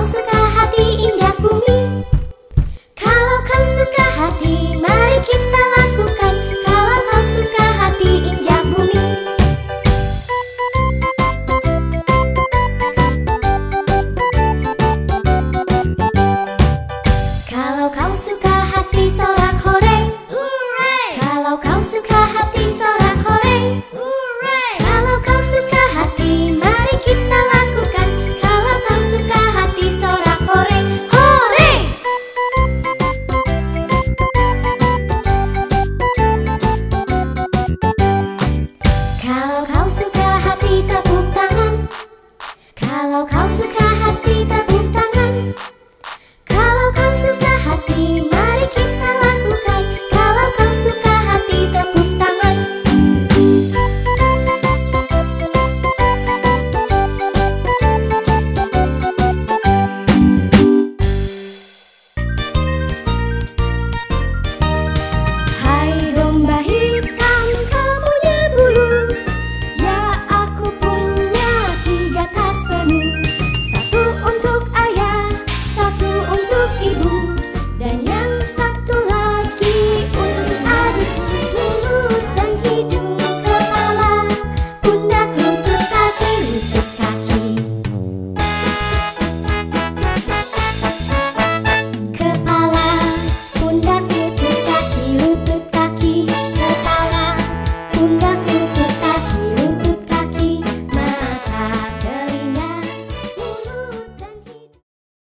Osaka.